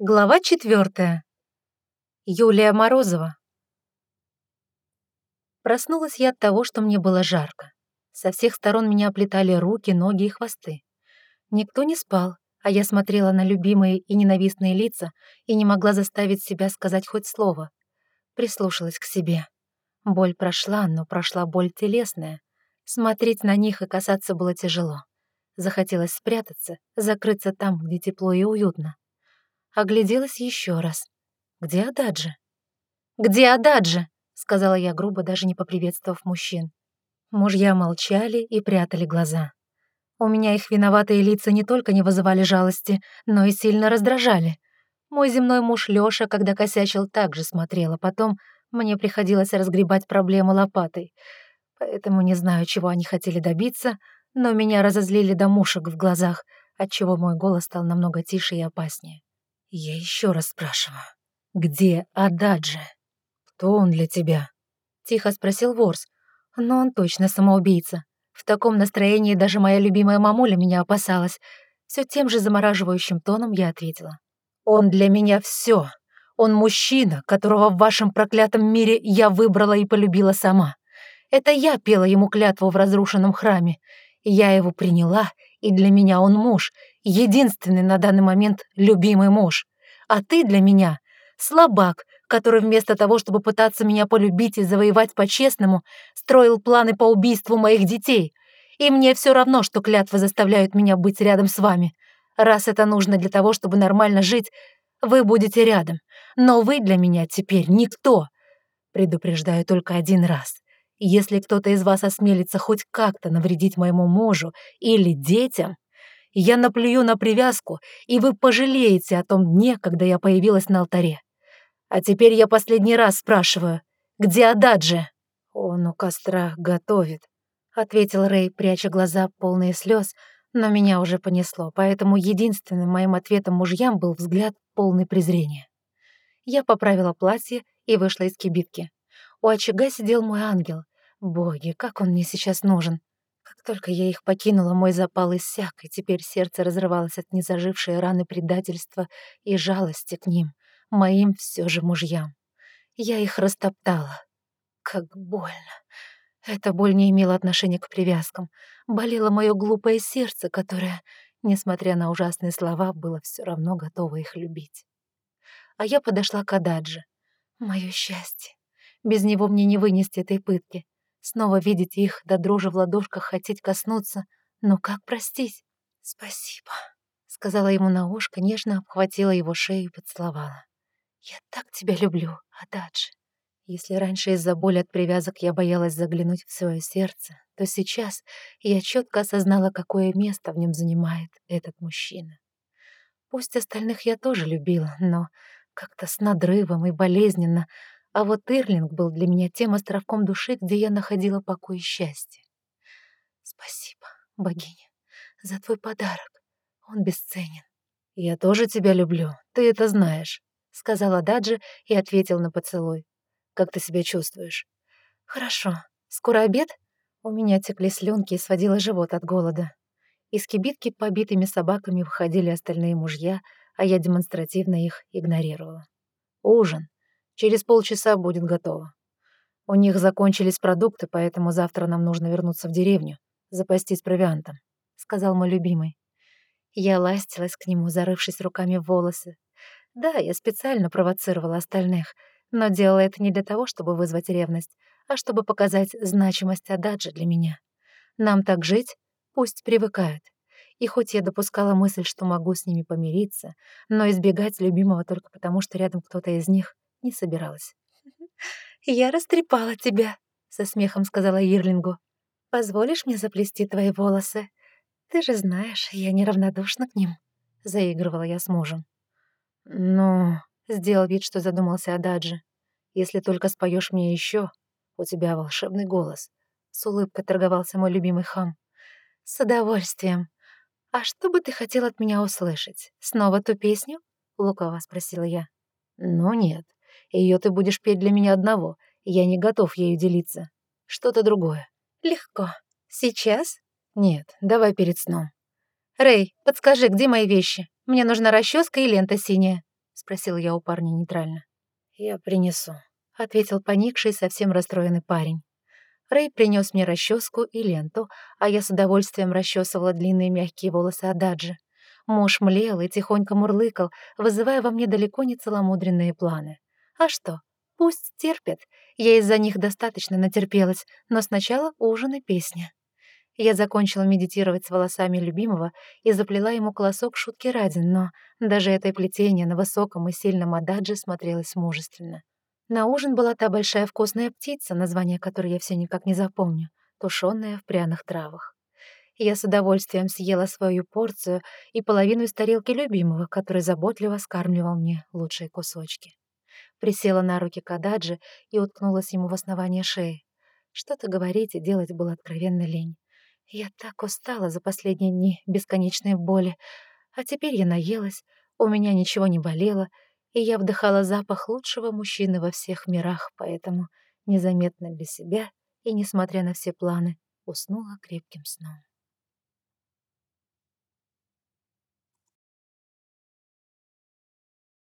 Глава четвертая. Юлия Морозова. Проснулась я от того, что мне было жарко. Со всех сторон меня оплетали руки, ноги и хвосты. Никто не спал, а я смотрела на любимые и ненавистные лица и не могла заставить себя сказать хоть слово. Прислушалась к себе. Боль прошла, но прошла боль телесная. Смотреть на них и касаться было тяжело. Захотелось спрятаться, закрыться там, где тепло и уютно. Огляделась еще раз. «Где Ададжи?» «Где Ададжи?» — сказала я грубо, даже не поприветствовав мужчин. Мужья молчали и прятали глаза. У меня их виноватые лица не только не вызывали жалости, но и сильно раздражали. Мой земной муж Лёша, когда косячил, также смотрел, а потом мне приходилось разгребать проблему лопатой. Поэтому не знаю, чего они хотели добиться, но меня разозлили до мушек в глазах, отчего мой голос стал намного тише и опаснее. «Я еще раз спрашиваю, где Ададжи? Кто он для тебя?» Тихо спросил Ворс. «Но он точно самоубийца. В таком настроении даже моя любимая мамуля меня опасалась. Все тем же замораживающим тоном я ответила. «Он для меня все. Он мужчина, которого в вашем проклятом мире я выбрала и полюбила сама. Это я пела ему клятву в разрушенном храме. Я его приняла, и для меня он муж, единственный на данный момент любимый муж. А ты для меня слабак, который вместо того, чтобы пытаться меня полюбить и завоевать по-честному, строил планы по убийству моих детей. И мне все равно, что клятвы заставляют меня быть рядом с вами. Раз это нужно для того, чтобы нормально жить, вы будете рядом. Но вы для меня теперь никто. Предупреждаю только один раз. Если кто-то из вас осмелится хоть как-то навредить моему мужу или детям, я наплюю на привязку, и вы пожалеете о том дне, когда я появилась на алтаре. А теперь я последний раз спрашиваю, где Ададжи?» «Он у костра готовит», — ответил Рэй, пряча глаза, полные слез, но меня уже понесло, поэтому единственным моим ответом мужьям был взгляд полный презрения. Я поправила платье и вышла из кибитки. У очага сидел мой ангел. Боги, как он мне сейчас нужен. Как только я их покинула, мой запал иссяк, и теперь сердце разрывалось от незажившей раны предательства и жалости к ним, моим все же мужьям. Я их растоптала. Как больно. Эта боль не имела отношения к привязкам. Болело мое глупое сердце, которое, несмотря на ужасные слова, было все равно готово их любить. А я подошла к Ададже. Мое счастье. Без него мне не вынести этой пытки. Снова видеть их, до да дрожи в ладошках хотеть коснуться. Но как простить? «Спасибо», — сказала ему на ушко, нежно обхватила его шею и поцеловала. «Я так тебя люблю, Ададжи. Если раньше из-за боли от привязок я боялась заглянуть в свое сердце, то сейчас я четко осознала, какое место в нем занимает этот мужчина. Пусть остальных я тоже любила, но как-то с надрывом и болезненно, а вот Ирлинг был для меня тем островком души, где я находила покой и счастье. Спасибо, богиня, за твой подарок. Он бесценен. Я тоже тебя люблю, ты это знаешь, сказала Даджи и ответил на поцелуй. Как ты себя чувствуешь? Хорошо. Скоро обед? У меня текли слюнки и сводило живот от голода. Из кибитки побитыми собаками выходили остальные мужья, а я демонстративно их игнорировала. Ужин. Через полчаса будет готово. У них закончились продукты, поэтому завтра нам нужно вернуться в деревню, запастись провиантом», — сказал мой любимый. Я ластилась к нему, зарывшись руками в волосы. Да, я специально провоцировала остальных, но делала это не для того, чтобы вызвать ревность, а чтобы показать значимость Ададжи для меня. Нам так жить, пусть привыкают. И хоть я допускала мысль, что могу с ними помириться, но избегать любимого только потому, что рядом кто-то из них не собиралась. «Я растрепала тебя», — со смехом сказала Ирлингу. «Позволишь мне заплести твои волосы? Ты же знаешь, я неравнодушна к ним», — заигрывала я с мужем. «Ну...» — сделал вид, что задумался о Даджи. «Если только споешь мне еще, у тебя волшебный голос», — с улыбкой торговался мой любимый хам. «С удовольствием. А что бы ты хотел от меня услышать? Снова ту песню?» — лукаво спросила я. «Ну нет, ее ты будешь петь для меня одного, я не готов ею делиться. Что-то другое. Легко. Сейчас? Нет, давай перед сном. Рэй, подскажи, где мои вещи? Мне нужна расческа и лента синяя. спросила я у парня нейтрально. «Я принесу», — ответил поникший, совсем расстроенный парень. Рэй принес мне расческу и ленту, а я с удовольствием расчесывала длинные мягкие волосы Ададжи. Муж млел и тихонько мурлыкал, вызывая во мне далеко не целомудренные планы. А что? Пусть терпят. Я из-за них достаточно натерпелась, но сначала ужин и песня. Я закончила медитировать с волосами любимого и заплела ему колосок шутки ради, но даже это плетение на высоком и сильном ададже смотрелось мужественно. На ужин была та большая вкусная птица, название которой я все никак не запомню, тушёная в пряных травах. Я с удовольствием съела свою порцию и половину из тарелки любимого, который заботливо скармливал мне лучшие кусочки. Присела на руки Кададжи и уткнулась ему в основание шеи. Что-то говорить и делать было откровенно лень. Я так устала за последние дни бесконечной боли. А теперь я наелась, у меня ничего не болело, и я вдыхала запах лучшего мужчины во всех мирах, поэтому незаметно для себя и, несмотря на все планы, уснула крепким сном.